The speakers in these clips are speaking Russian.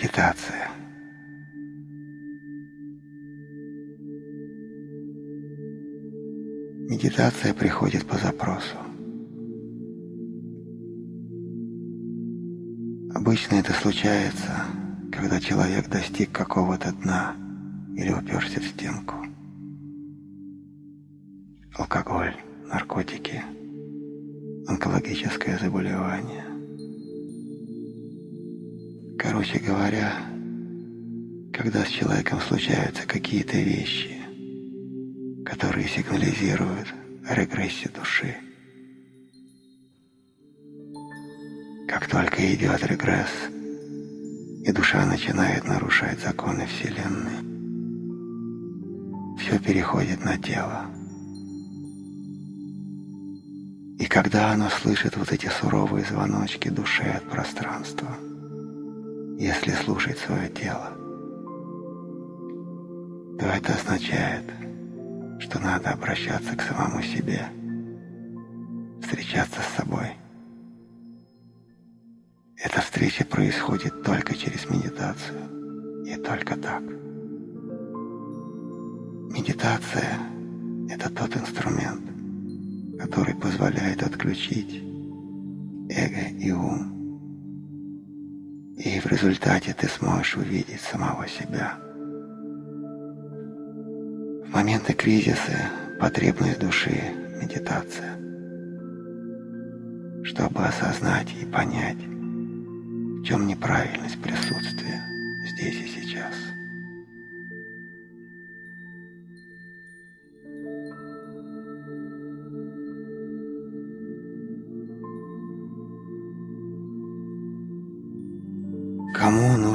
Медитация. Медитация приходит по запросу. Обычно это случается, когда человек достиг какого-то дна или уперся в стенку. Алкоголь, наркотики, онкологическое заболевание. Короче говоря, когда с человеком случаются какие-то вещи, которые сигнализируют о регрессе души. Как только идет регресс, и душа начинает нарушать законы Вселенной, все переходит на тело. И когда оно слышит вот эти суровые звоночки души от пространства – если слушать свое тело, то это означает, что надо обращаться к самому себе, встречаться с собой. Эта встреча происходит только через медитацию и только так. Медитация – это тот инструмент, который позволяет отключить эго и ум и в результате ты сможешь увидеть самого себя. В моменты кризиса потребность души – медитация, чтобы осознать и понять, в чем неправильность присутствия здесь и сейчас.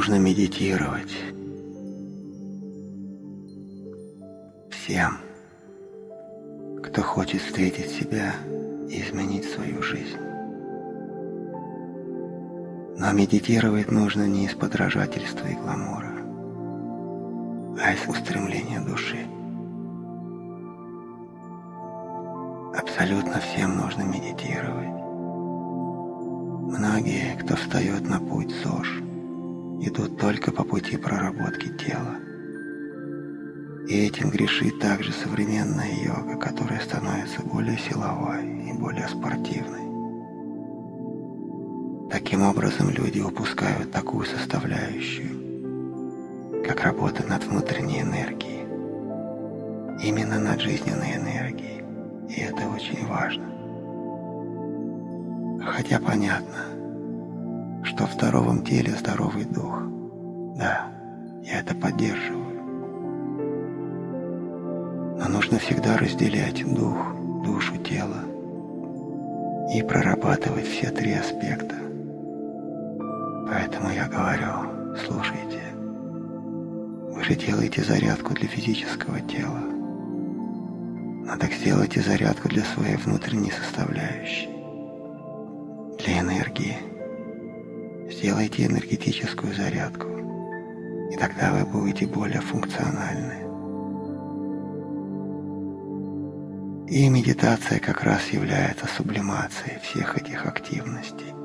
Нужно медитировать? Всем, кто хочет встретить себя и изменить свою жизнь. Но медитировать нужно не из подражательства и гламура, а из устремления души. Абсолютно всем нужно медитировать. Многие, кто встает на путь ЗОЖ, идут только по пути проработки тела. И этим грешит также современная йога, которая становится более силовой и более спортивной. Таким образом, люди упускают такую составляющую, как работа над внутренней энергией, именно над жизненной энергией, и это очень важно. Хотя понятно, что в здоровом теле здоровый дух. Да, я это поддерживаю. Но нужно всегда разделять дух, душу, тело и прорабатывать все три аспекта. Поэтому я говорю, слушайте, вы же делаете зарядку для физического тела. Надо сделать и зарядку для своей внутренней составляющей, для энергии – Сделайте энергетическую зарядку, и тогда вы будете более функциональны. И медитация как раз является сублимацией всех этих активностей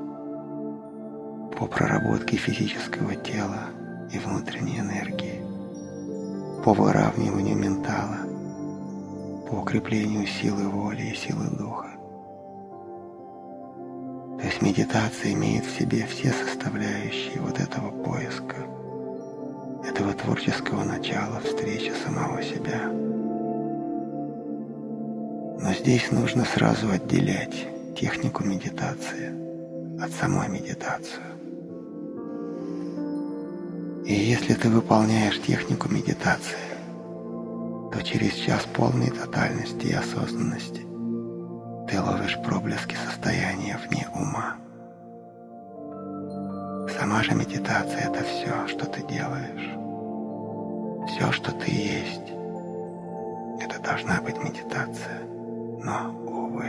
по проработке физического тела и внутренней энергии, по выравниванию ментала, по укреплению силы воли и силы духа. Есть медитация имеет в себе все составляющие вот этого поиска, этого творческого начала встречи самого себя. Но здесь нужно сразу отделять технику медитации от самой медитации. И если ты выполняешь технику медитации, то через час полной тотальности и осознанности ты ловишь проблески состояния вне ума. Сама же медитация – это все, что ты делаешь. Все, что ты есть. Это должна быть медитация. Но, увы,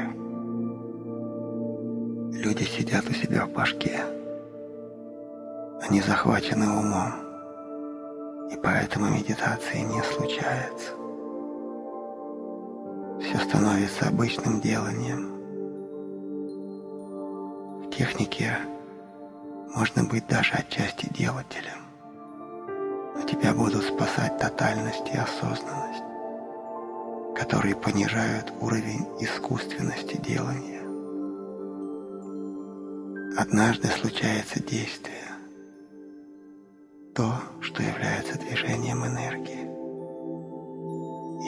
люди сидят у себя в башке. Они захвачены умом. И поэтому медитации не случается все становится обычным деланием. В технике можно быть даже отчасти делателем, но тебя будут спасать тотальность и осознанность, которые понижают уровень искусственности делания. Однажды случается действие, то, что является движением энергии.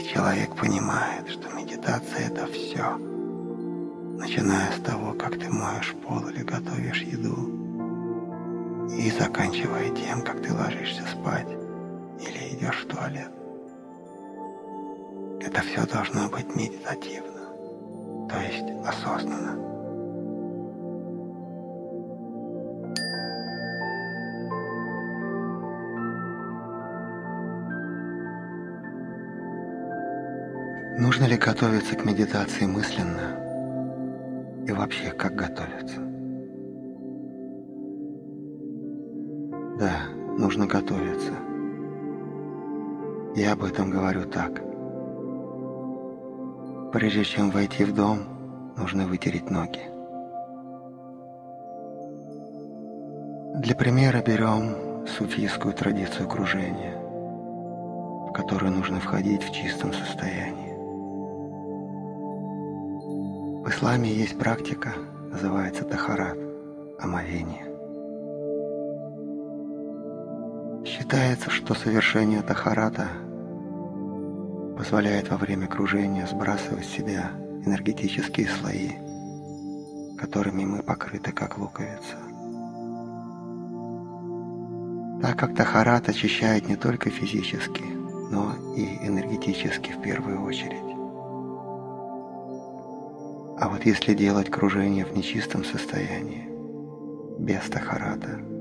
И человек понимает, что медитация – это все, начиная с того, как ты моешь пол или готовишь еду, и заканчивая тем, как ты ложишься спать или идешь в туалет. Это все должно быть медитативно, то есть осознанно. Нужно ли готовиться к медитации мысленно? И вообще, как готовиться? Нужно готовиться. Я об этом говорю так. Прежде чем войти в дом, нужно вытереть ноги. Для примера берем суфийскую традицию кружения, в которую нужно входить в чистом состоянии. В исламе есть практика, называется тахарат, омовение. Считается, что совершение тахарата позволяет во время кружения сбрасывать с себя энергетические слои, которыми мы покрыты как луковица. Так как тахарат очищает не только физически, но и энергетически в первую очередь. А вот если делать кружение в нечистом состоянии, без тахарата,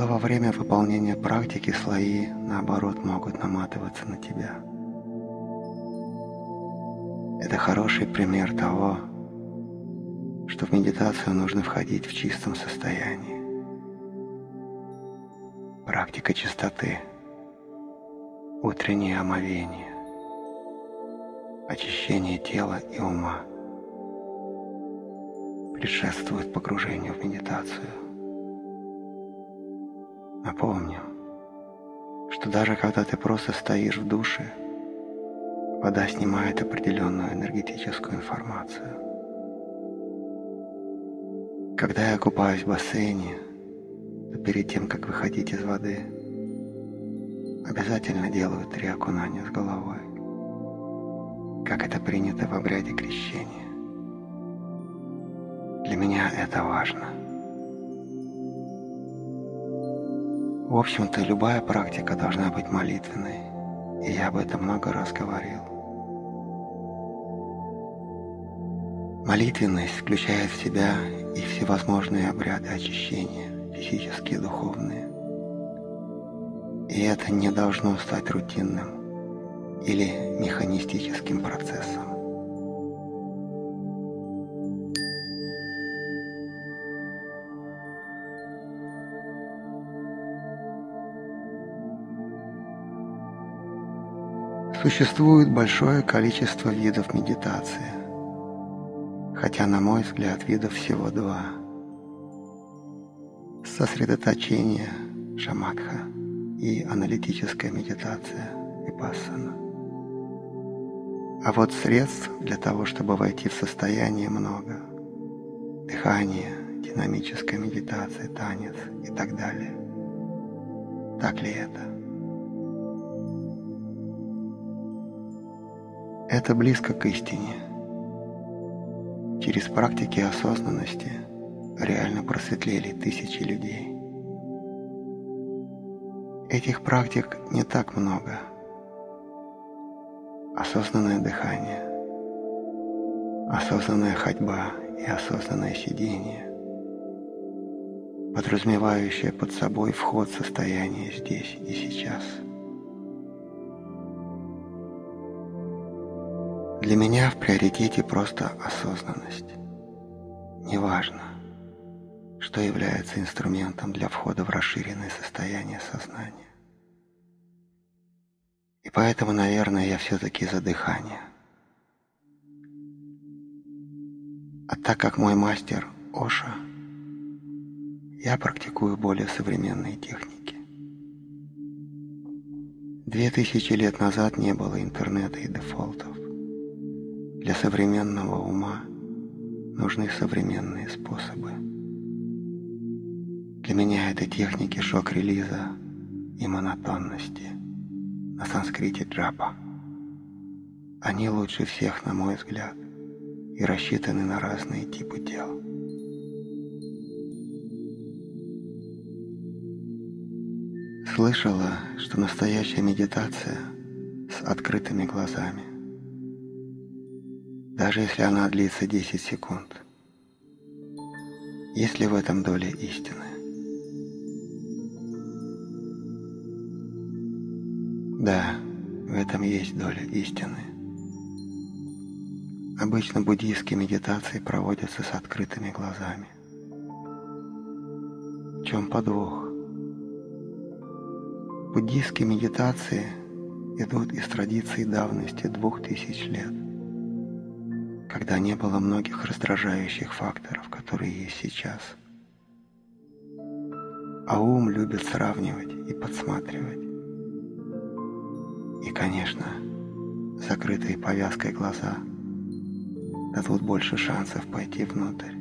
то во время выполнения практики слои, наоборот, могут наматываться на тебя. Это хороший пример того, что в медитацию нужно входить в чистом состоянии. Практика чистоты, утреннее омовение, очищение тела и ума предшествует погружению в медитацию. Напомню, что даже когда ты просто стоишь в душе, вода снимает определенную энергетическую информацию. Когда я купаюсь в бассейне, то перед тем, как выходить из воды, обязательно делаю три окунания с головой как это принято в обряде крещения. Для меня это важно. В общем-то, любая практика должна быть молитвенной, и я об этом много раз говорил. Молитвенность включает в себя и всевозможные обряды очищения, физические и духовные. И это не должно стать рутинным или механистическим процессом. Существует большое количество видов медитации, хотя, на мой взгляд, видов всего два. Сосредоточение, шаматха, и аналитическая медитация, випассана. А вот средств для того, чтобы войти в состояние много. Дыхание, динамическая медитация, танец и так далее. Так ли это? Это близко к истине. Через практики осознанности реально просветлели тысячи людей. Этих практик не так много – осознанное дыхание, осознанная ходьба и осознанное сидение, подразумевающее под собой вход в состояние здесь и сейчас. Для меня в приоритете просто осознанность. Неважно, что является инструментом для входа в расширенное состояние сознания. И поэтому, наверное, я все-таки за дыхание. А так как мой мастер Оша, я практикую более современные техники. Две тысячи лет назад не было интернета и дефолтов. Для современного ума нужны современные способы. Для меня это техники шок-релиза и монотонности на санскрите джапа. Они лучше всех, на мой взгляд, и рассчитаны на разные типы тел. Слышала, что настоящая медитация с открытыми глазами даже если она длится 10 секунд. Есть ли в этом доля истины? Да, в этом есть доля истины. Обычно буддийские медитации проводятся с открытыми глазами. В чем подвох? Буддийские медитации идут из традиции давности двух тысяч лет когда не было многих раздражающих факторов, которые есть сейчас. А ум любит сравнивать и подсматривать. И, конечно, закрытые повязкой глаза дадут больше шансов пойти внутрь.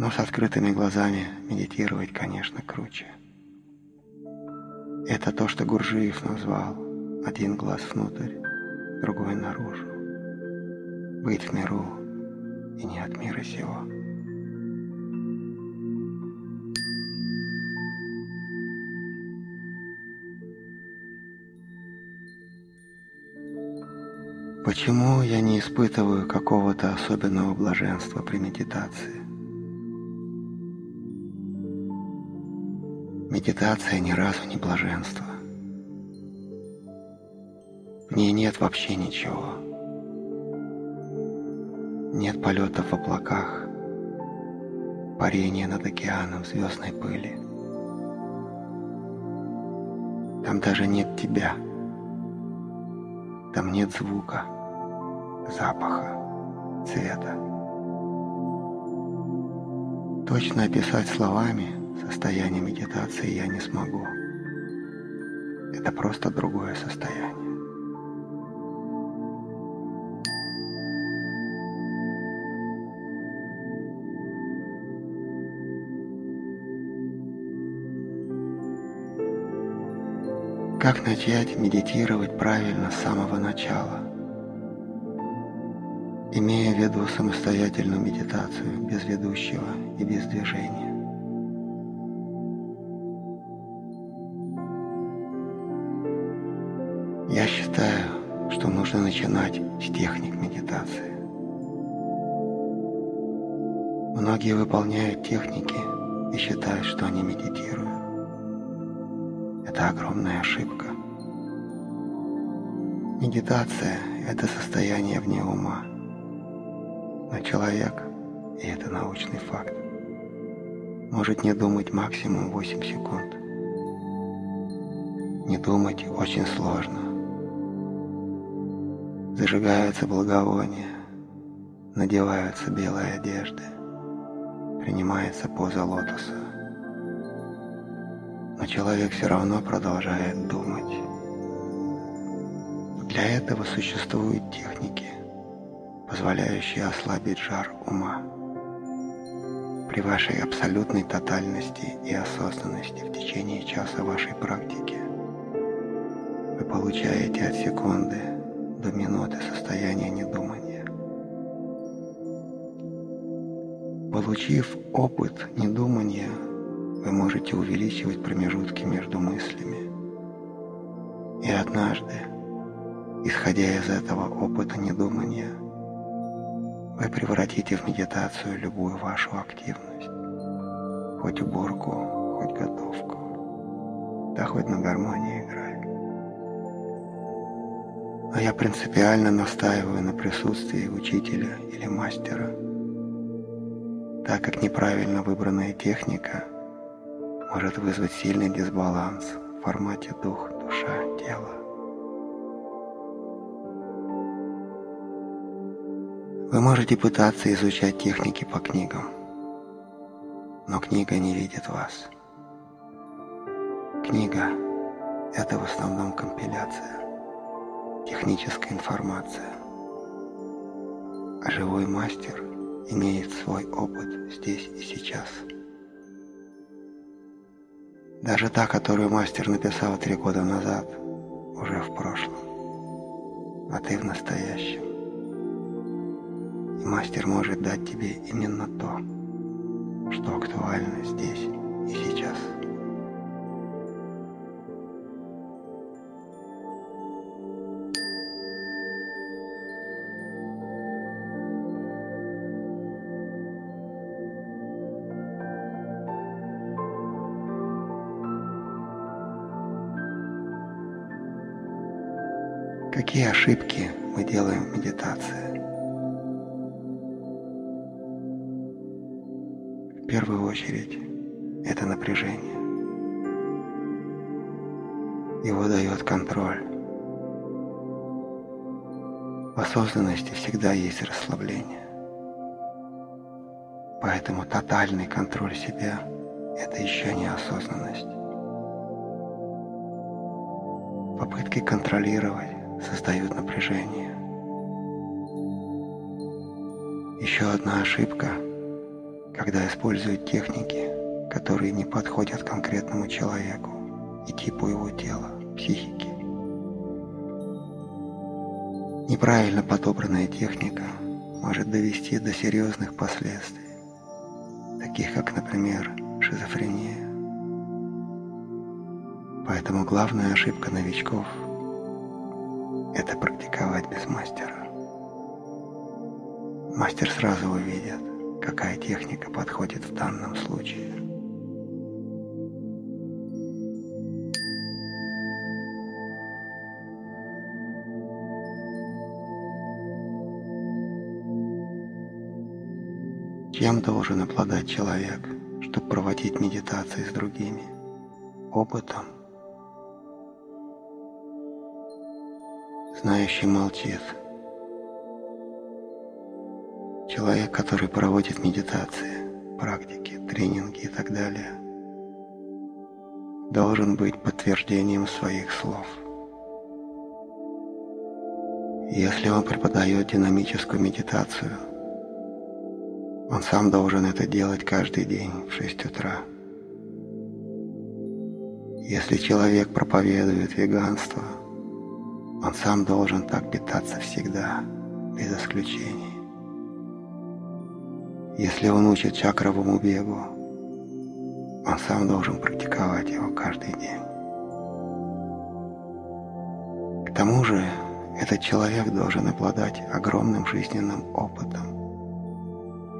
Но с открытыми глазами медитировать, конечно, круче. Это то, что Гуржиев назвал «один глаз внутрь, другой наружу» быть в миру и не от мира сего. Почему я не испытываю какого-то особенного блаженства при медитации? Медитация ни разу не блаженство. В ней нет вообще ничего. Нет полетов в облаках, парения над океаном звездной пыли. Там даже нет тебя. Там нет звука, запаха, цвета. Точно описать словами состояние медитации я не смогу. Это просто другое состояние. Как начать медитировать правильно с самого начала? Имея в виду самостоятельную медитацию без ведущего и без движения. Я считаю, что нужно начинать с техник медитации. Многие выполняют техники и считают, что они медитируют. Это огромная ошибка. Медитация – это состояние вне ума. Но человек, и это научный факт, может не думать максимум 8 секунд. Не думать очень сложно. Зажигаются благовония, надеваются белые одежды, принимается поза лотоса человек все равно продолжает думать. Для этого существуют техники, позволяющие ослабить жар ума. При вашей абсолютной тотальности и осознанности в течение часа вашей практики вы получаете от секунды до минуты состояние недумания. Получив опыт недумания, вы можете увеличивать промежутки между мыслями. И однажды, исходя из этого опыта недумания, вы превратите в медитацию любую вашу активность. Хоть уборку, хоть готовку, да хоть на гармонии играть. Но я принципиально настаиваю на присутствии учителя или мастера, так как неправильно выбранная техника – может вызвать сильный дисбаланс в формате дух, душа, тело. Вы можете пытаться изучать техники по книгам, но книга не видит вас. Книга – это в основном компиляция, техническая информация. А живой мастер имеет свой опыт здесь и сейчас. Даже та, которую мастер написал три года назад, уже в прошлом, а ты в настоящем. И мастер может дать тебе именно то, что актуально здесь и сейчас. Какие ошибки мы делаем в медитации? В первую очередь это напряжение. Его дает контроль. В осознанности всегда есть расслабление. Поэтому тотальный контроль себя – это еще не осознанность. Попытки контролировать создают напряжение. Еще одна ошибка, когда используют техники, которые не подходят конкретному человеку и типу его тела, психики. Неправильно подобранная техника может довести до серьезных последствий, таких как, например, шизофрения. Поэтому главная ошибка новичков – это практиковать без мастера. Мастер сразу увидит, какая техника подходит в данном случае. Чем должен обладать человек, чтобы проводить медитации с другими? Опытом знающий молчит. Человек, который проводит медитации, практики, тренинги и так далее, должен быть подтверждением своих слов. Если он преподает динамическую медитацию, он сам должен это делать каждый день в 6 утра. Если человек проповедует веганство – он сам должен так питаться всегда, без исключений. Если он учит чакровому бегу, он сам должен практиковать его каждый день. К тому же, этот человек должен обладать огромным жизненным опытом.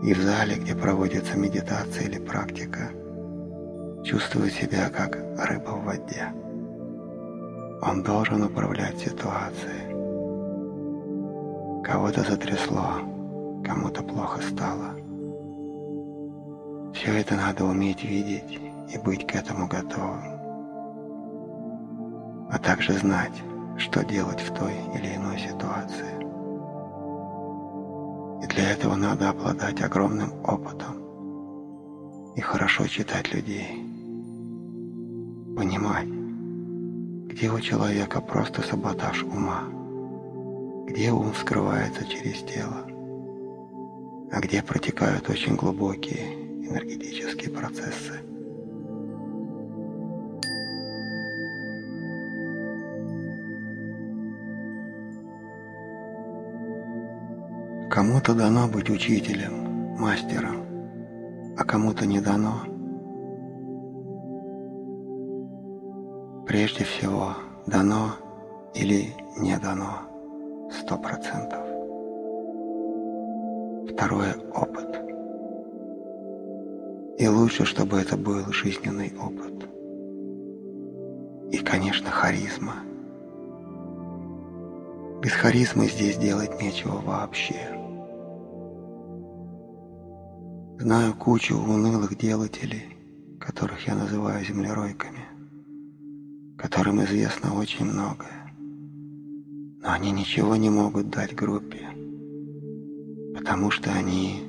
И в зале, где проводится медитация или практика, чувствует себя как рыба в воде. Он должен управлять ситуацией. Кого-то затрясло, кому-то плохо стало. Все это надо уметь видеть и быть к этому готовым. А также знать, что делать в той или иной ситуации. И для этого надо обладать огромным опытом и хорошо читать людей, понимать, где у человека просто саботаж ума, где ум скрывается через тело, а где протекают очень глубокие энергетические процессы. Кому-то дано быть учителем, мастером, а кому-то не дано – прежде всего дано или не дано сто процентов. Второе – опыт. И лучше, чтобы это был жизненный опыт. И, конечно, харизма. Без харизмы здесь делать нечего вообще. Знаю кучу унылых делателей, которых я называю землеройками которым известно очень многое. Но они ничего не могут дать группе, потому что они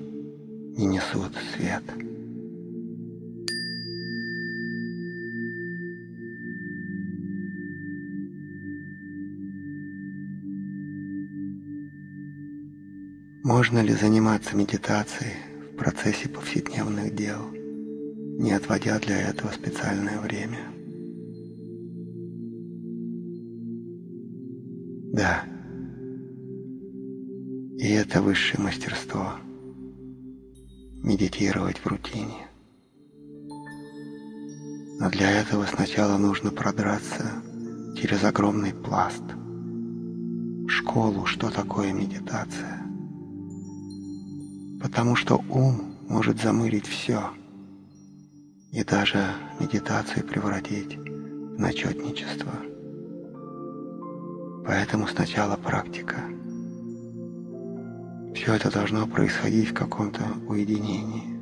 не несут свет. Можно ли заниматься медитацией в процессе повседневных дел, не отводя для этого специальное время? Это высшее мастерство – медитировать в рутине. Но для этого сначала нужно продраться через огромный пласт, школу, что такое медитация. Потому что ум может замылить все и даже медитацию превратить в начетничество. Поэтому сначала практика. Все это должно происходить в каком-то уединении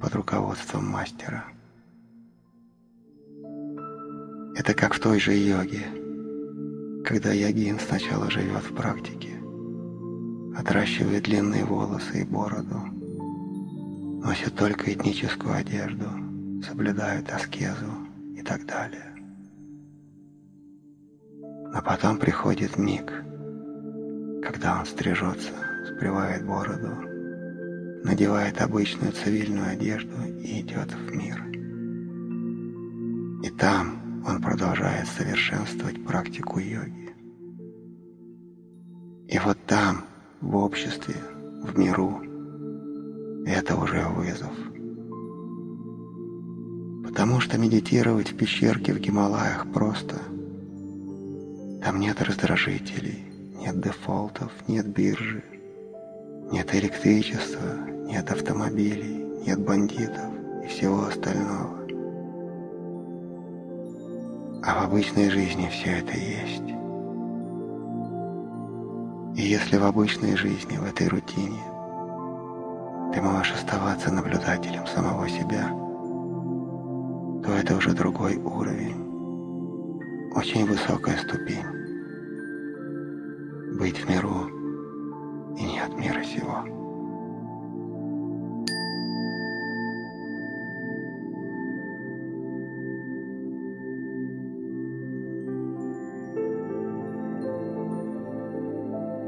под руководством мастера. Это как в той же йоге, когда йогин сначала живет в практике, отращивает длинные волосы и бороду, носит только этническую одежду, соблюдает аскезу и так далее. А потом приходит миг, когда он стрижется, спревает бороду, надевает обычную цивильную одежду и идет в мир. И там он продолжает совершенствовать практику йоги. И вот там, в обществе, в миру, это уже вызов. Потому что медитировать в пещерке в Гималаях просто – там нет раздражителей, нет дефолтов, нет биржи, нет электричества, нет автомобилей, нет бандитов и всего остального. А в обычной жизни все это есть. И если в обычной жизни, в этой рутине, ты можешь оставаться наблюдателем самого себя, то это уже другой уровень очень высокая ступень. Быть в миру и не от мира сего.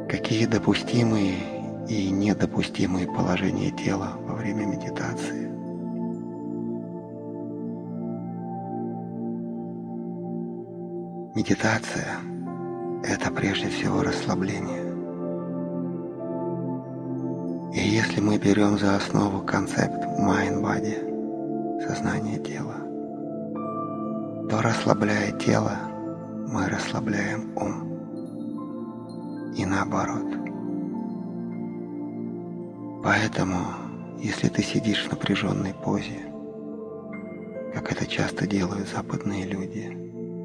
Какие допустимые и недопустимые положения тела во время медитации? Медитация – это прежде всего расслабление. Если мы берем за основу концепт mind-body – сознание тела, то расслабляя тело, мы расслабляем ум. И наоборот. Поэтому, если ты сидишь в напряженной позе, как это часто делают западные люди –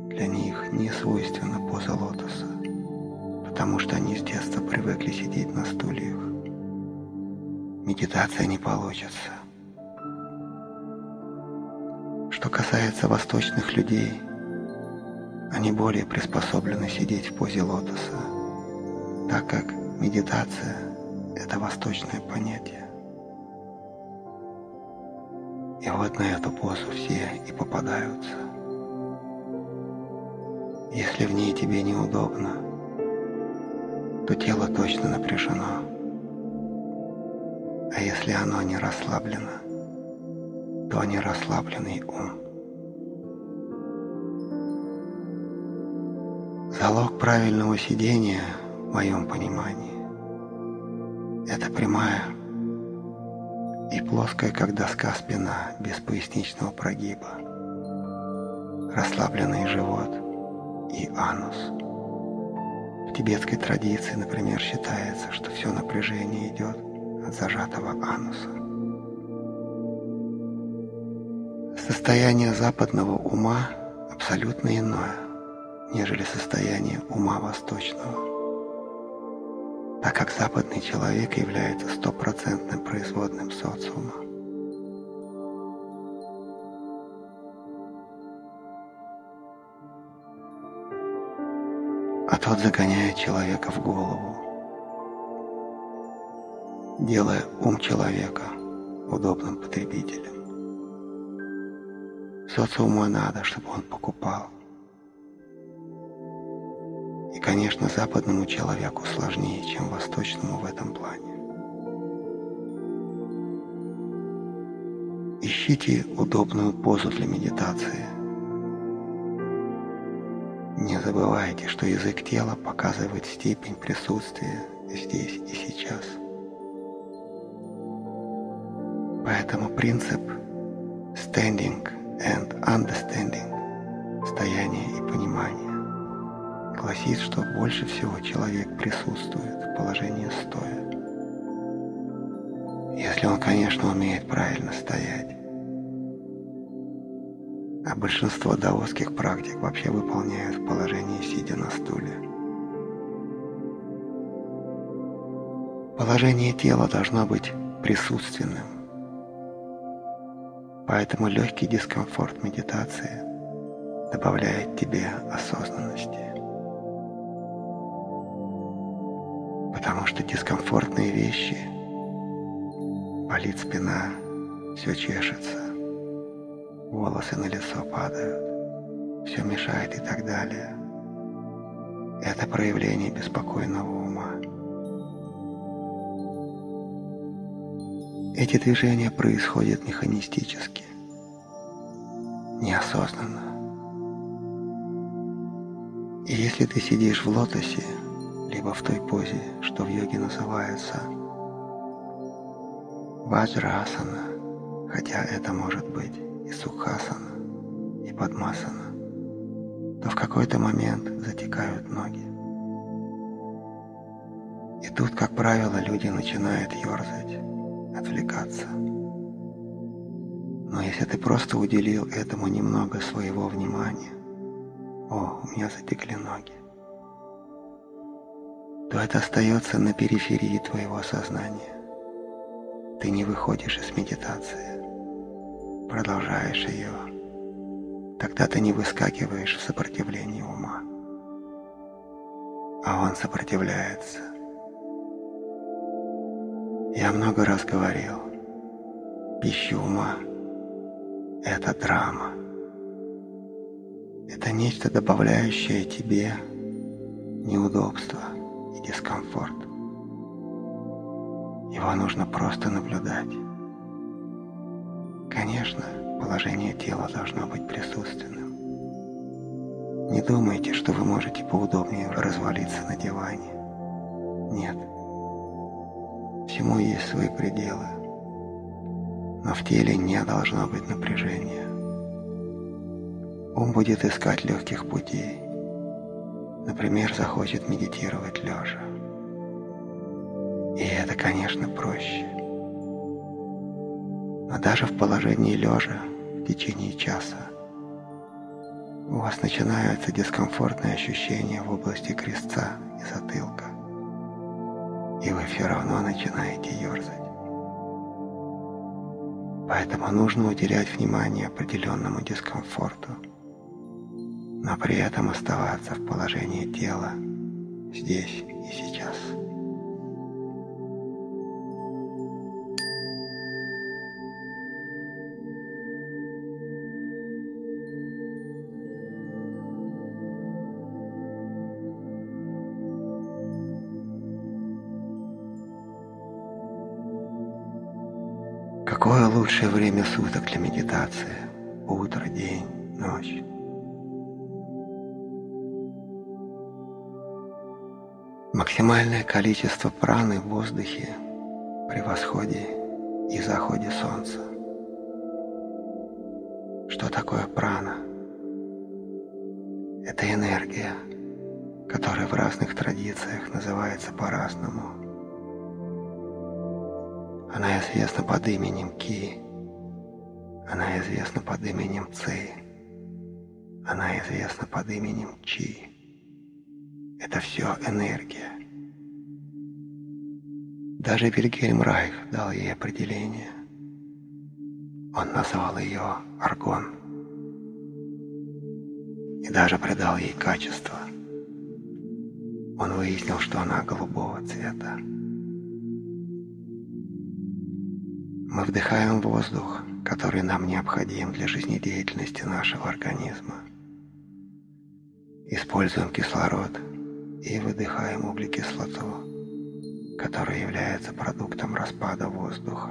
для них не свойственна поза лотоса, потому что они с детства привыкли сидеть на стульях. Медитация не получится. Что касается восточных людей, они более приспособлены сидеть в позе лотоса, так как медитация – это восточное понятие. И вот на эту позу все и попадаются. Если в ней тебе неудобно, то тело точно напряжено. А если оно не расслаблено, то не расслабленный ум. Залог правильного сидения, в моем понимании, это прямая и плоская, как доска спина, без поясничного прогиба, расслабленный живот – и анус. В тибетской традиции, например, считается, что все напряжение идет зажатого ануса. Состояние западного ума абсолютно иное, нежели состояние ума восточного, так как западный человек является стопроцентным производным социума. а тот загоняет человека в голову, делая ум человека удобным потребителем. Социуму надо, чтобы он покупал. И конечно, западному человеку сложнее, чем восточному в этом плане. Ищите удобную позу для медитации. Не забывайте, что язык тела показывает степень присутствия здесь и сейчас. Поэтому принцип standing and understanding – стояние и понимание – гласит, что больше всего человек присутствует в положении стоя. Если он, конечно, умеет правильно стоять. А большинство даосских практик вообще выполняют в положении сидя на стуле. Положение тела должно быть присутственным. Поэтому легкий дискомфорт медитации добавляет тебе осознанности. Потому что дискомфортные вещи, болит спина, все чешется, волосы на лицо падают, все мешает и так далее. Это проявление беспокойного ума. Эти движения происходят механистически, неосознанно. И если ты сидишь в лотосе, либо в той позе, что в йоге называется ваджрасана, хотя это может быть и сукхасана, и падмасана, то в какой-то момент затекают ноги. И тут, как правило, люди начинают ерзать, отвлекаться. Но если ты просто уделил этому немного своего внимания, о, у меня затекли ноги, то это остается на периферии твоего сознания. Ты не выходишь из медитации, продолжаешь ее. Тогда ты не выскакиваешь в сопротивлении ума, а он сопротивляется. Я много раз говорил, пища ума – это драма. Это нечто, добавляющее тебе неудобство и дискомфорт. Его нужно просто наблюдать. Конечно, положение тела должно быть присутственным. Не думайте, что вы можете поудобнее развалиться на диване. Нет. Всему есть свои пределы. Но в теле не должно быть напряжения. Ум будет искать легких путей. Например, захочет медитировать лежа. И это, конечно, проще. Но даже в положении лежа в течение часа у вас начинаются дискомфортные ощущения в области крестца и затылка. И вы все равно начинаете ерзать. Поэтому нужно уделять внимание определенному дискомфорту – но при этом оставаться в положении тела здесь и сейчас. Лучшее время суток для медитации? Утро, день, ночь. Максимальное количество праны в воздухе при восходе и заходе солнца. Что такое прана? Это энергия, которая в разных традициях называется по-разному. Она известна под именем Ки, она известна под именем Ци, она известна под именем Чи. Это все энергия. Даже Вильгельм Райх дал ей определение. Он назвал ее аргон. И даже придал ей качество. Он выяснил, что она голубого цвета. Мы вдыхаем воздух, который нам необходим для жизнедеятельности нашего организма. Используем кислород – и выдыхаем углекислоту, которая является продуктом распада воздуха.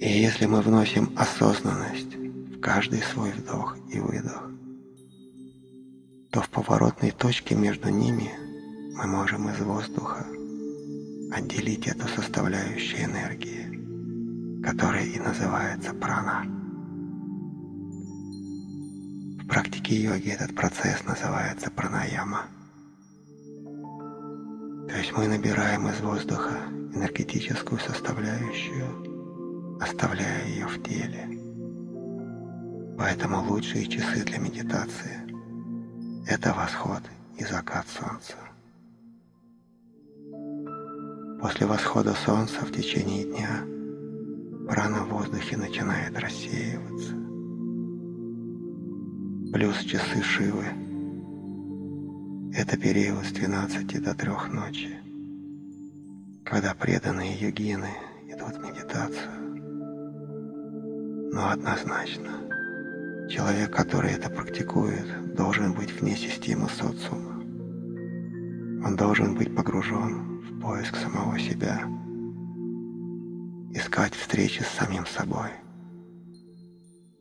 И если мы вносим осознанность в каждый свой вдох и выдох, то в поворотной точке между ними мы можем из воздуха отделить эту составляющую энергии, которая и называется прана. В практике йоги этот процесс называется пранаяма. То есть мы набираем из воздуха энергетическую составляющую, оставляя ее в теле. Поэтому лучшие часы для медитации – это восход и закат солнца. После восхода солнца в течение дня прана в воздухе начинает рассеиваться. Плюс часы Шивы – это период с 12 до 3 ночи, когда преданные йогины идут в медитацию. Но однозначно, человек, который это практикует, должен быть вне системы социума. Он должен быть погружен поиск самого себя, искать встречи с самим собой.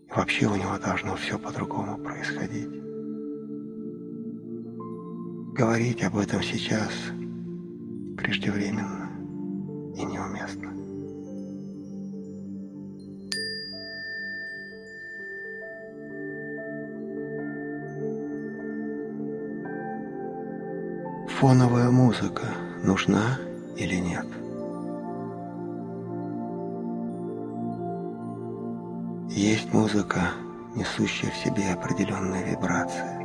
И вообще у него должно все по-другому происходить. Говорить об этом сейчас преждевременно и неуместно. Фоновая музыка – нужна или нет. Есть музыка, несущая в себе определенные вибрации.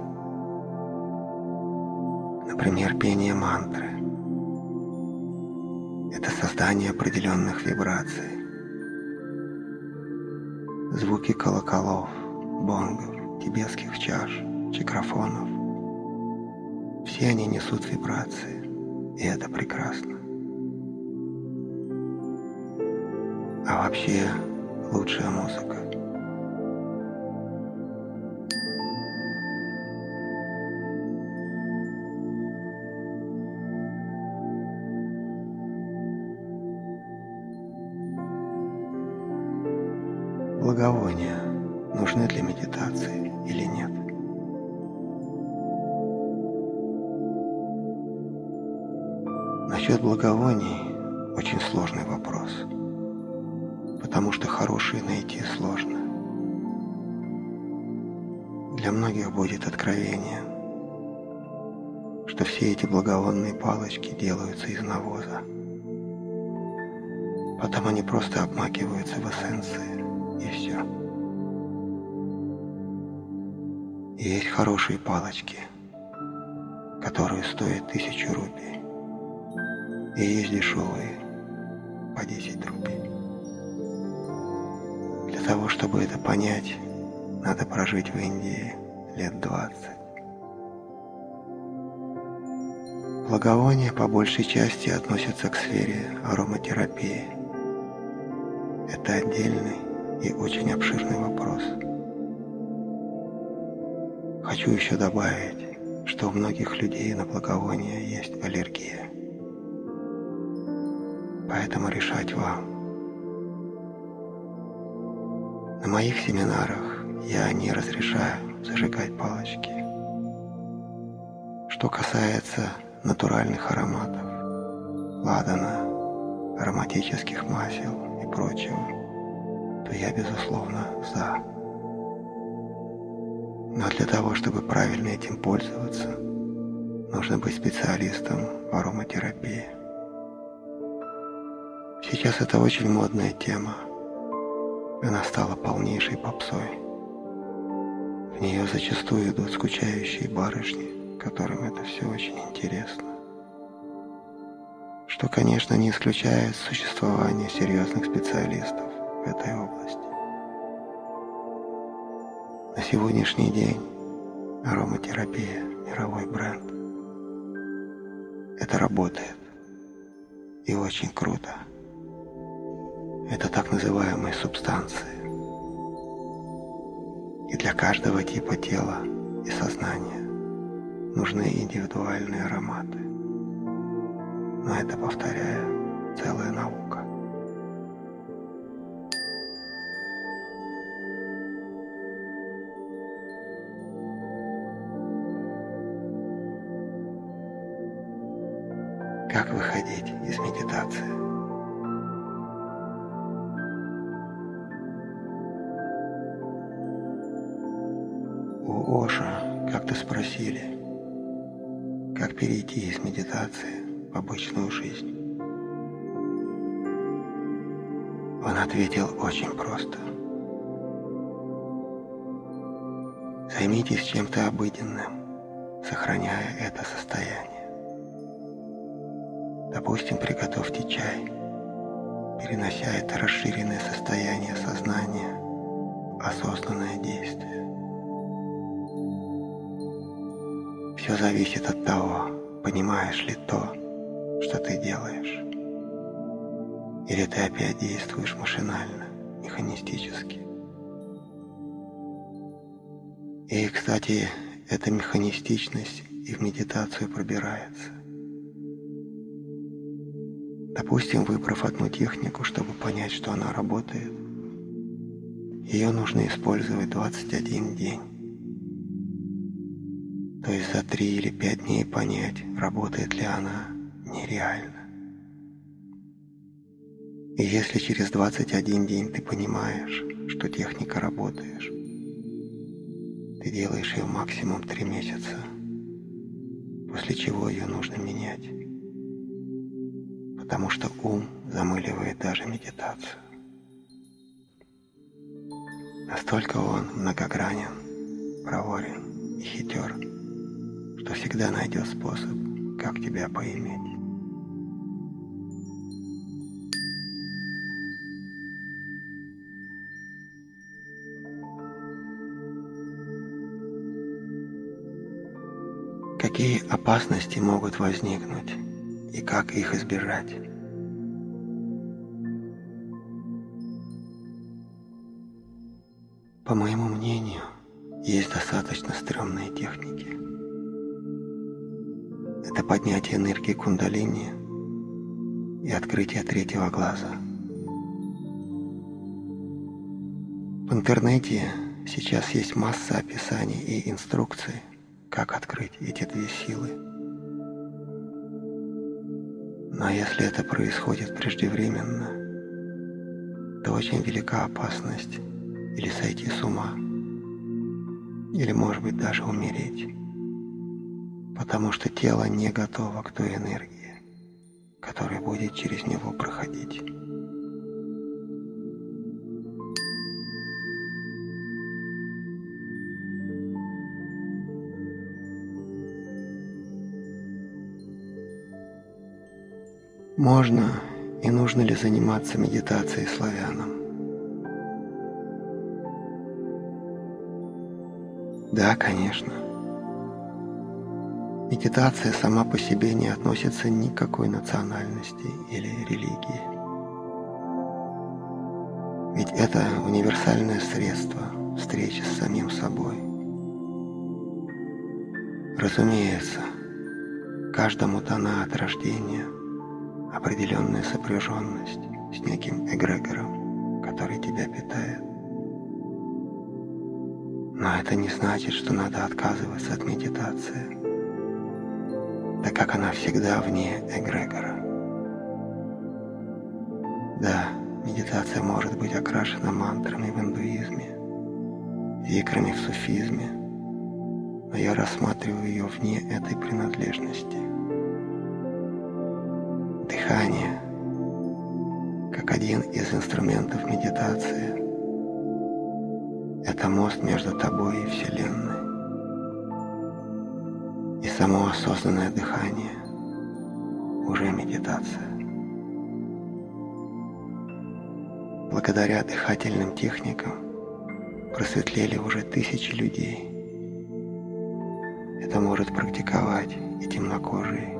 Например, пение мантры. Это создание определенных вибраций. Звуки колоколов, бонгов, тибетских чаш, чакрофонов. Все они несут вибрации. И это прекрасно. А вообще лучшая музыка. Обмакиваются в эссенции, и все. Есть хорошие палочки, которые стоят тысячу рупий и есть дешевые по 10 рублей. Для того, чтобы это понять, надо прожить в Индии лет 20. Благовония по большей части относятся к сфере ароматерапии. Это отдельный и очень обширный вопрос. Хочу еще добавить, что у многих людей на благовония есть аллергия поэтому решать вам. На моих семинарах я не разрешаю зажигать палочки. Что касается натуральных ароматов, ладана, ароматических масел и прочего, то я, безусловно, за. Но для того, чтобы правильно этим пользоваться, нужно быть специалистом в ароматерапии. Сейчас это очень модная тема. Она стала полнейшей попсой. В нее зачастую идут скучающие барышни, которым это все очень интересно. Что, конечно, не исключает существование серьезных специалистов в этой области. На сегодняшний день ароматерапия – мировой бренд. Это работает. И очень круто это так называемые субстанции. И для каждого типа тела и сознания нужны индивидуальные ароматы. Но это, повторяю, целая наука. Как выходить из медитации? У Оша как-то спросили, как перейти из медитации обычную жизнь. Он ответил очень просто. Займитесь чем-то обыденным, сохраняя это состояние. Допустим, приготовьте чай, перенося это расширенное состояние сознания осознанное действие. Все зависит от того, понимаешь ли то, что ты делаешь. Или ты опять действуешь машинально, механистически. И, кстати, эта механистичность и в медитацию пробирается. Допустим, выбрав одну технику, чтобы понять, что она работает, ее нужно использовать 21 день. То есть за 3 или 5 дней понять, работает ли она, нереально. И если через 21 день ты понимаешь, что техника работаешь, ты делаешь ее максимум 3 месяца, после чего ее нужно менять потому что ум замыливает даже медитацию. Настолько он многогранен, проворен и хитер, что всегда найдет способ, как тебя поиметь. Опасности могут возникнуть и как их избежать. По моему мнению, есть достаточно стрёмные техники. Это поднятие энергии кундалини и открытие третьего глаза. В интернете сейчас есть масса описаний и инструкций, как открыть эти две силы. Но если это происходит преждевременно, то очень велика опасность или сойти с ума, или, может быть, даже умереть, потому что тело не готово к той энергии, которая будет через него проходить. Можно и нужно ли заниматься медитацией славянам? Да, конечно. Медитация сама по себе не относится ни к какой национальности или религии. Ведь это универсальное средство встречи с самим собой. Разумеется, каждому дана от рождения определенная сопряженность с неким эгрегором, который тебя питает. Но это не значит, что надо отказываться от медитации, так как она всегда вне эгрегора. Да, медитация может быть окрашена мантрами в индуизме, викрами в суфизме, но я рассматриваю ее вне этой принадлежности – Дыхание, как один из инструментов медитации, это мост между тобой и Вселенной. И само осознанное дыхание уже медитация. Благодаря дыхательным техникам просветлели уже тысячи людей. Это может практиковать и славянин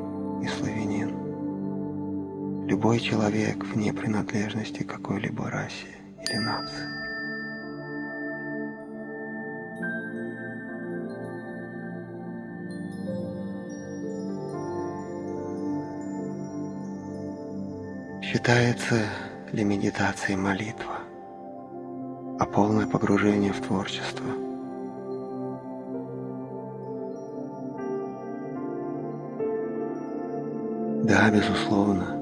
любой человек вне принадлежности какой-либо расе или нации. Считается для медитации молитва, а полное погружение в творчество. Да, безусловно,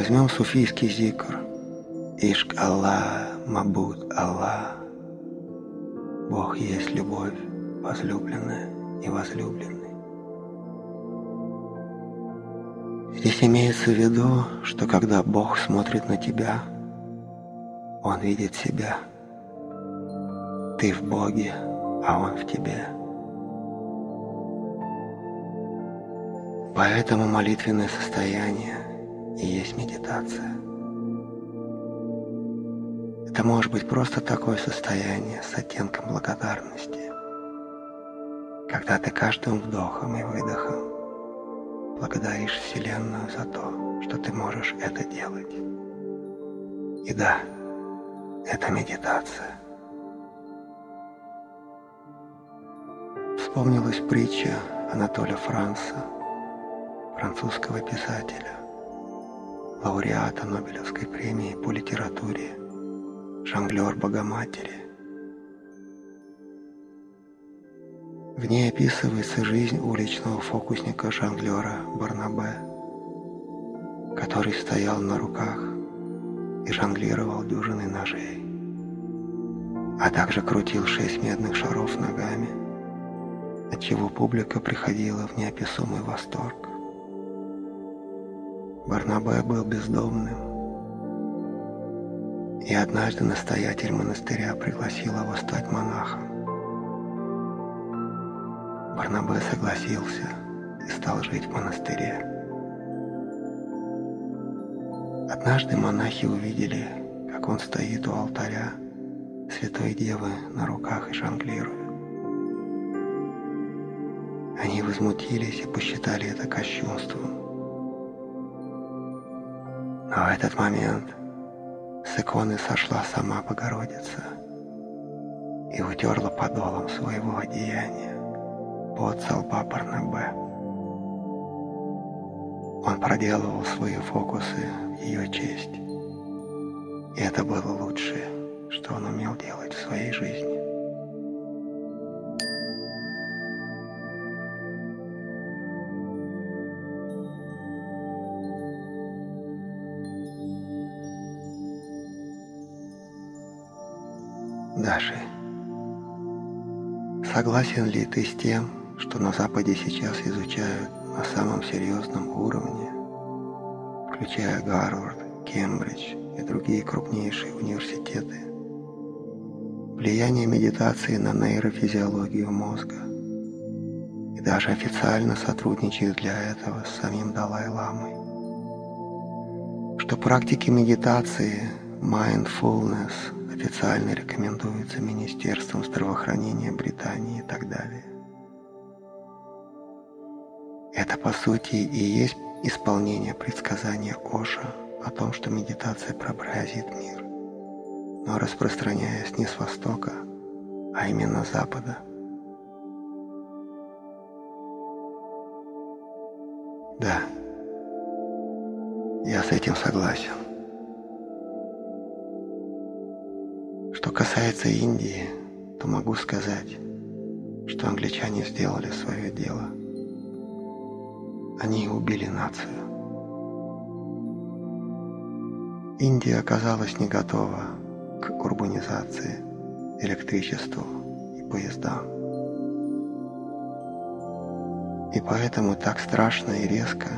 Возьмем суфийский зикр. Ишк Аллах, Мабуд Аллах. Бог есть любовь, возлюбленная и возлюбленный. Здесь имеется в виду, что когда Бог смотрит на тебя, Он видит себя. Ты в Боге, а Он в тебе. Поэтому молитвенное состояние и есть медитация. Это может быть просто такое состояние с оттенком благодарности, когда ты каждым вдохом и выдохом благодаришь Вселенную за то, что ты можешь это делать. И да, это медитация. Вспомнилась притча Анатолия Франца, французского писателя, лауреата Нобелевской премии по литературе жонглер Богоматери. В ней описывается жизнь уличного фокусника-жонглера Барнабе, который стоял на руках и жонглировал дюжиной ножей, а также крутил шесть медных шаров ногами, отчего публика приходила в неописуемый восторг. Барнабе был бездомным, и однажды настоятель монастыря пригласил его стать монахом. Барнабе согласился и стал жить в монастыре. Однажды монахи увидели, как он стоит у алтаря Святой Девы на руках и жонглирует. Они возмутились и посчитали это кощунством. Но в этот момент с иконы сошла сама Богородица и утерла подолом своего одеяния под солба Барнабе. Он проделывал свои фокусы в ее честь, и это было лучшее, что он умел делать в своей жизни. Даши, согласен ли ты с тем, что на Западе сейчас изучают на самом серьезном уровне, включая Гарвард, Кембридж и другие крупнейшие университеты, влияние медитации на нейрофизиологию мозга и даже официально сотрудничают для этого с самим Далай-ламой, что практики медитации, mindfulness – официально рекомендуется Министерством здравоохранения Британии и так далее. Это по сути и есть исполнение предсказания Оша о том, что медитация преобразит мир, но распространяясь не с Востока, а именно с Запада. Да, я с этим согласен. Касается Индии, то могу сказать, что англичане сделали свое дело. Они убили нацию. Индия оказалась не готова к урбанизации, электричеству и поездам. И поэтому так страшно и резко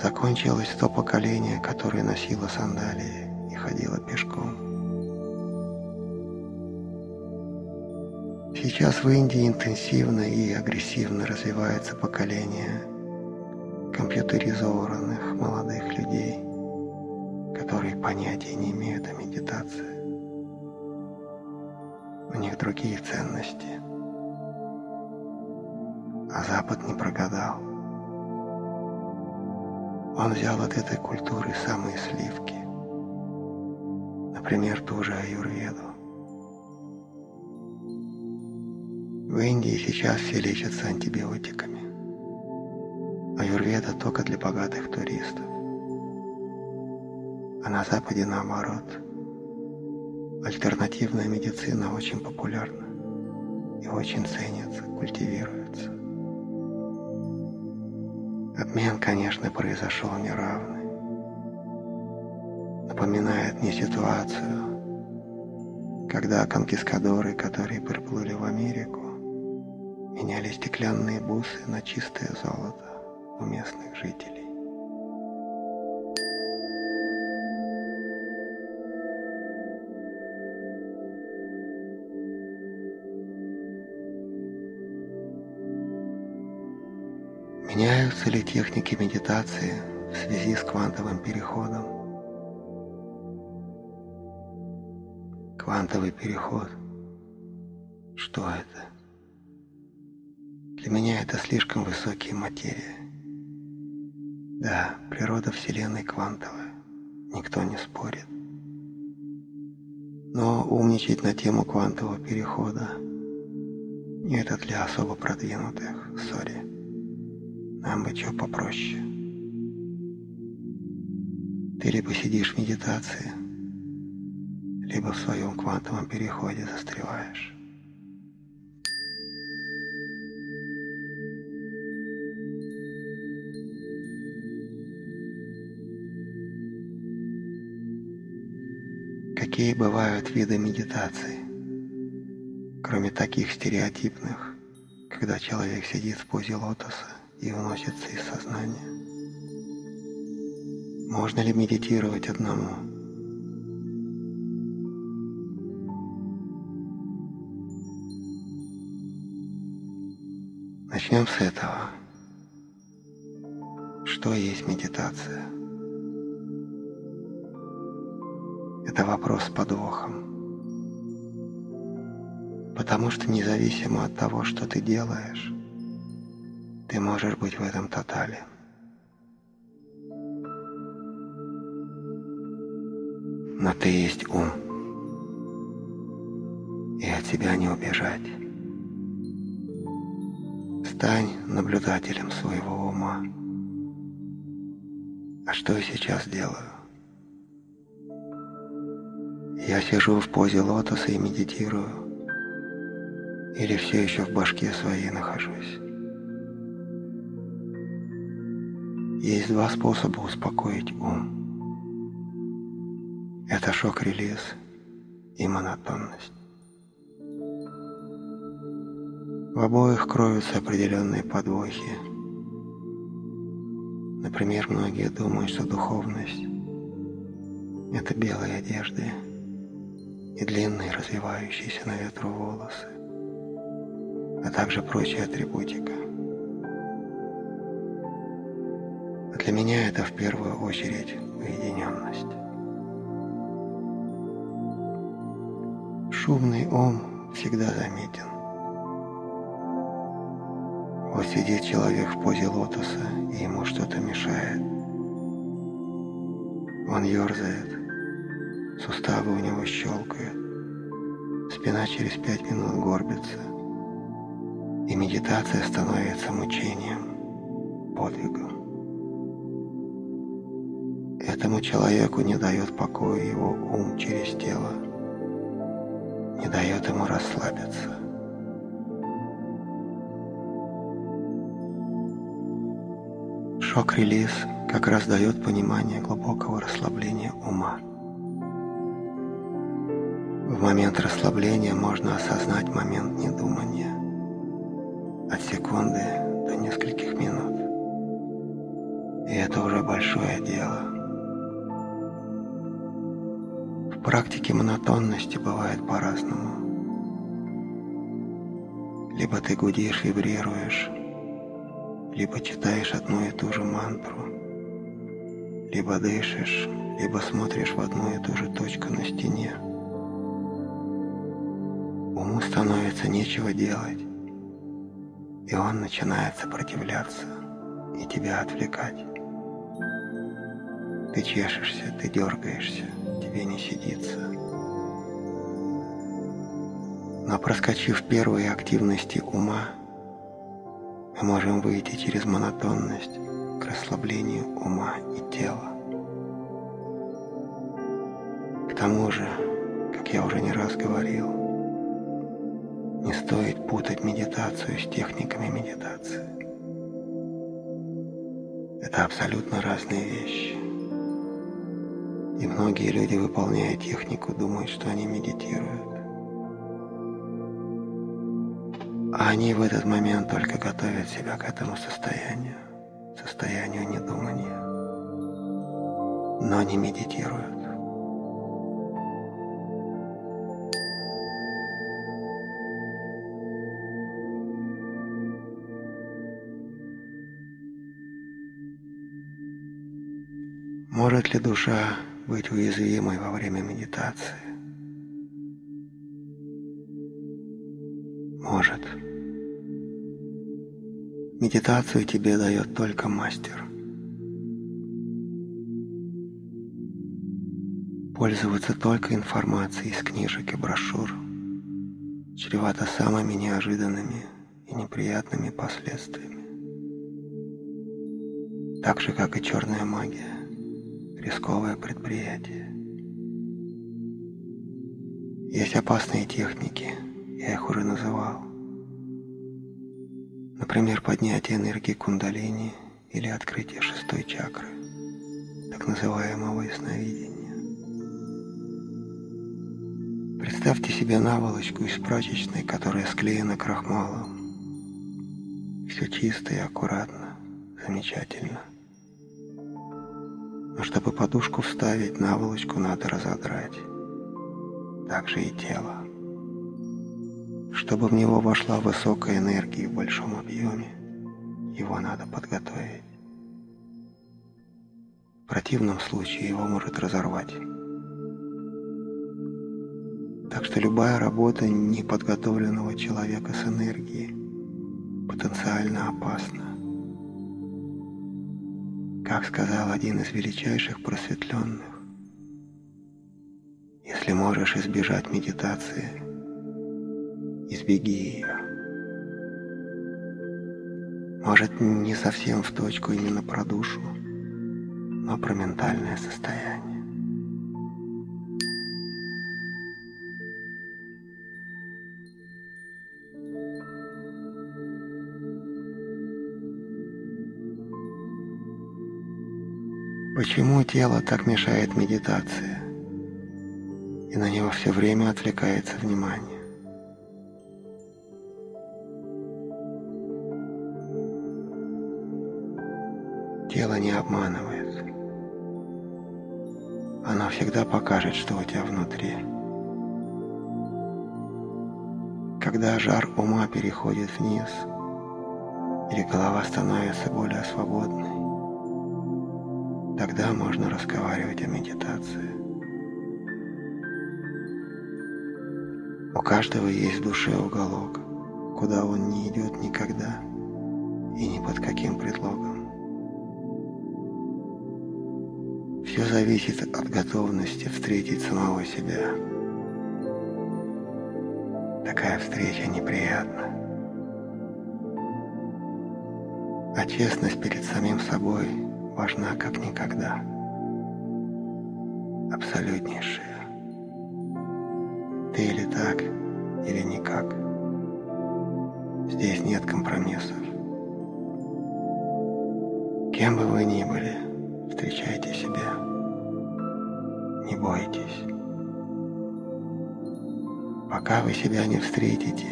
закончилось то поколение, которое носило сандалии и ходило пешком. Сейчас в Индии интенсивно и агрессивно развивается поколение компьютеризованных молодых людей, которые понятия не имеют о медитации. У них другие ценности. А Запад не прогадал. Он взял от этой культуры самые сливки. Например, ту же аюрведу. В Индии сейчас все лечатся антибиотиками. аюрведа только для богатых туристов. А на Западе наоборот. Альтернативная медицина очень популярна и очень ценится, культивируется. Обмен, конечно, произошел неравный. Напоминает мне ситуацию, когда конкискадоры, которые приплыли в Америку, меняли стеклянные бусы на чистое золото у местных жителей. Меняются ли техники медитации в связи с квантовым переходом? Квантовый переход. Что это? Для меня это слишком высокие материи. Да, природа Вселенной квантовая, никто не спорит. Но умничать на тему квантового перехода – это для особо продвинутых, сори. Нам бы чего попроще. Ты либо сидишь в медитации, либо в своем квантовом переходе застреваешь. Какие бывают виды медитации, кроме таких стереотипных, когда человек сидит в позе лотоса и уносится из сознания? Можно ли медитировать одному? Начнем с этого. Что есть медитация? Это вопрос с подвохом. Потому что независимо от того, что ты делаешь, ты можешь быть в этом тотале. Но ты есть ум, и от тебя не убежать. Стань наблюдателем своего ума. А что я сейчас делаю? Я сижу в позе лотоса и медитирую. Или все еще в башке своей нахожусь. Есть два способа успокоить ум. Это шок-релиз и монотонность. В обоих кроются определенные подвохи. Например, многие думают, что духовность – это белые одежды – и длинные развивающиеся на ветру волосы, а также прочая атрибутика. Для меня это в первую очередь уединенность. Шумный ум всегда заметен. Вот сидит человек в позе лотоса, и ему что-то мешает. Он ерзает, Суставы у него щелкают. Спина через пять минут горбится. И медитация становится мучением, подвигом. Этому человеку не дает покоя его ум через тело, не дает ему расслабиться. Шок-релиз как раз дает понимание глубокого расслабления ума. В момент расслабления можно осознать момент недумания. От секунды до нескольких минут. И это уже большое дело. В практике монотонности бывает по-разному. Либо ты гудишь, вибрируешь, либо читаешь одну и ту же мантру, либо дышишь, либо смотришь в одну и ту же точку на стене ему становится нечего делать, и он начинает сопротивляться и тебя отвлекать. Ты чешешься, ты дергаешься, тебе не сидится. Но проскочив первые активности ума, мы можем выйти через монотонность к расслаблению ума и тела. К тому же, как я уже не раз говорил, стоит путать медитацию с техниками медитации. Это абсолютно разные вещи. И многие люди, выполняя технику, думают, что они медитируют. А они в этот момент только готовят себя к этому состоянию, состоянию недумания, но не медитируют. Может ли душа быть уязвимой во время медитации? Может. Медитацию тебе дает только мастер. Пользоваться только информацией из книжек и брошюр чревато самыми неожиданными и неприятными последствиями. Так же, как и черная магия рисковое предприятие. Есть опасные техники, я их уже называл. Например, поднятие энергии кундалини или открытие шестой чакры, так называемого ясновидения. Представьте себе наволочку из прачечной, которая склеена крахмалом. Все чисто и аккуратно, замечательно – но чтобы подушку вставить, наволочку надо разодрать. Так же и тело. Чтобы в него вошла высокая энергия в большом объеме, его надо подготовить. В противном случае его может разорвать. Так что любая работа неподготовленного человека с энергией потенциально опасна. Как сказал один из величайших просветленных, если можешь избежать медитации, избеги ее. Может, не совсем в точку именно про душу, но про ментальное состояние. Почему тело так мешает медитации, и на него все время отвлекается внимание? Тело не обманывает. Оно всегда покажет, что у тебя внутри. Когда жар ума переходит вниз, или голова становится более свободной, Тогда можно разговаривать о медитации. У каждого есть в душе уголок, куда он не идет никогда и ни под каким предлогом. Все зависит от готовности встретить самого себя. Такая встреча неприятна. А честность перед самим собой – важна как никогда. Абсолютнейшая. Ты или так, или никак. Здесь нет компромиссов. Кем бы вы ни были, встречайте себя. Не бойтесь. Пока вы себя не встретите,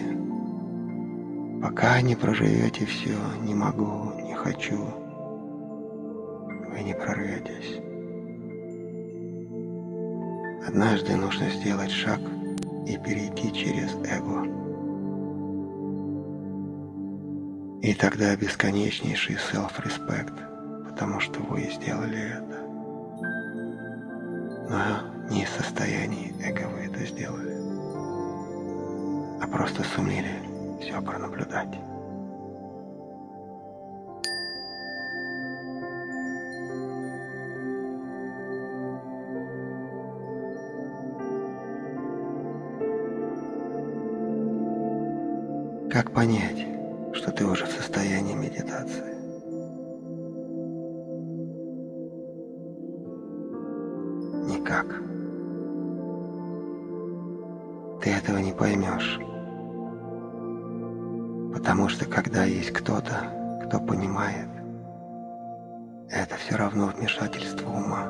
пока не проживете все «не могу», «не хочу», не прорветесь. Однажды нужно сделать шаг и перейти через эго. И тогда бесконечнейший self-respect, потому что вы сделали это. Но не из состояния эго вы это сделали, а просто сумели все пронаблюдать. Как. Ты этого не поймешь. Потому что когда есть кто-то, кто понимает, это все равно вмешательство ума.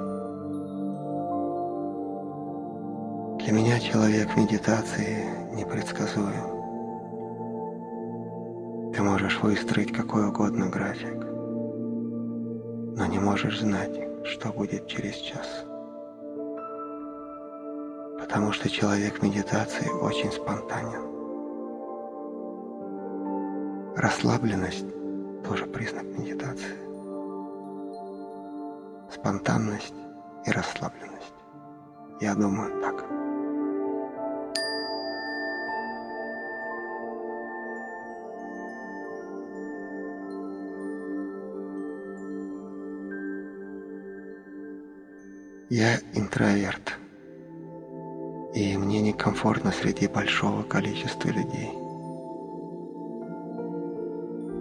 Для меня человек медитации непредсказуем. Ты можешь выстроить какой угодно график, но не можешь знать, что будет через час. Потому что человек медитации очень спонтанен. Расслабленность – тоже признак медитации. Спонтанность и расслабленность. Я думаю так. Я интроверт, и мне некомфортно среди большого количества людей.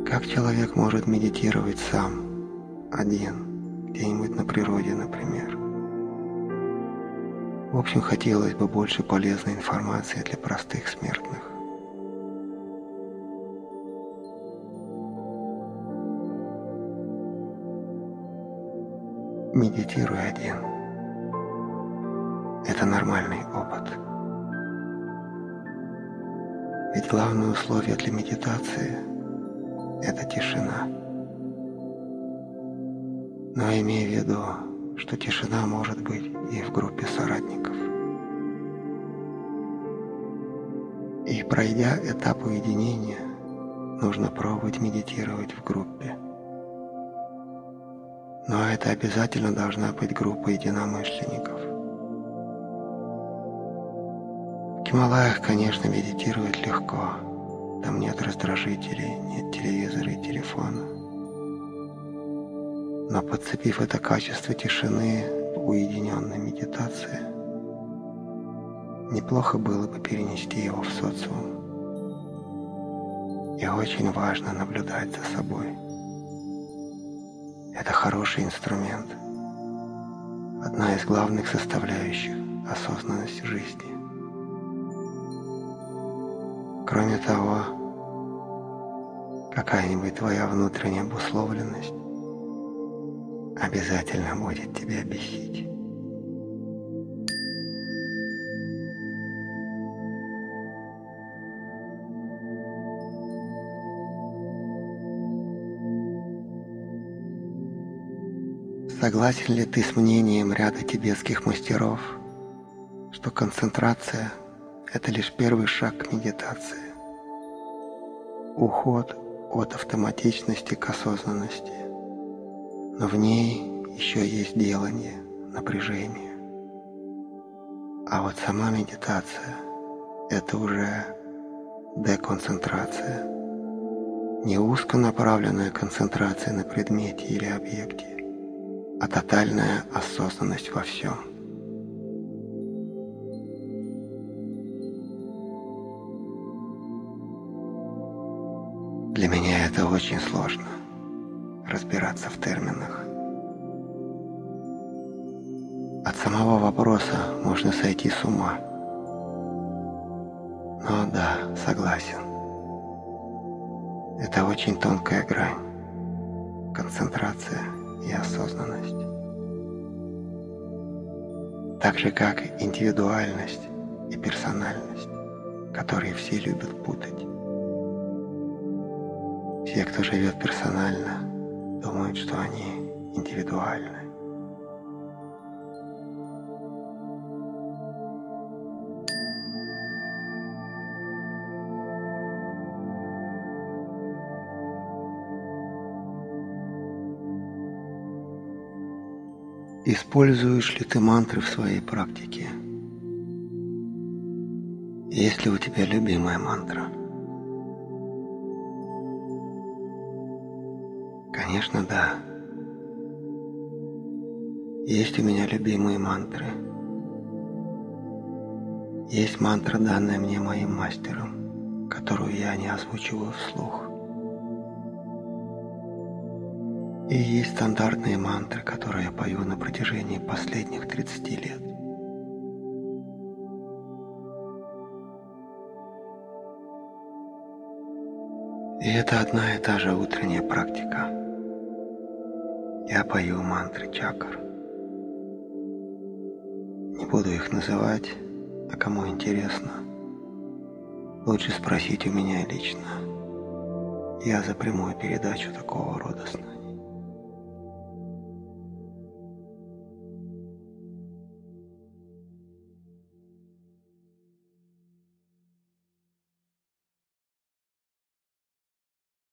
Как человек может медитировать сам, один, где-нибудь на природе, например? В общем, хотелось бы больше полезной информации для простых смертных. Медитируй один. Это нормальный главное условие для медитации – это тишина. Но имей в виду, что тишина может быть и в группе соратников. И пройдя этап уединения, нужно пробовать медитировать в группе. Но это обязательно должна быть группа единомышленников. Гималаях, конечно, медитировать легко. Там нет раздражителей, нет телевизора и телефона. Но подцепив это качество тишины в уединенной медитации, неплохо было бы перенести его в социум. И очень важно наблюдать за собой. Это хороший инструмент. Одна из главных составляющих осознанности жизни. Кроме того, какая-нибудь твоя внутренняя обусловленность обязательно будет тебя бесить. Согласен ли ты с мнением ряда тибетских мастеров, что концентрация – это лишь первый шаг к медитации. Уход от автоматичности к осознанности. Но в ней еще есть делание, напряжение. А вот сама медитация – это уже деконцентрация. Не узконаправленная концентрация на предмете или объекте, а тотальная осознанность во всем. Очень сложно разбираться в терминах. От самого вопроса можно сойти с ума. Но да, согласен. Это очень тонкая грань. Концентрация и осознанность. Так же, как индивидуальность и персональность, которые все любят путать. Те, кто живет персонально, думают, что они индивидуальны. Используешь ли ты мантры в своей практике? Есть ли у тебя любимая мантра? Конечно, да. Есть у меня любимые мантры. Есть мантра, данная мне моим мастером, которую я не озвучиваю вслух. И есть стандартные мантры, которые я пою на протяжении последних 30 лет. И это одна и та же утренняя практика – я пою мантры чакр. Не буду их называть, а кому интересно, лучше спросить у меня лично. Я за прямую передачу такого рода сна.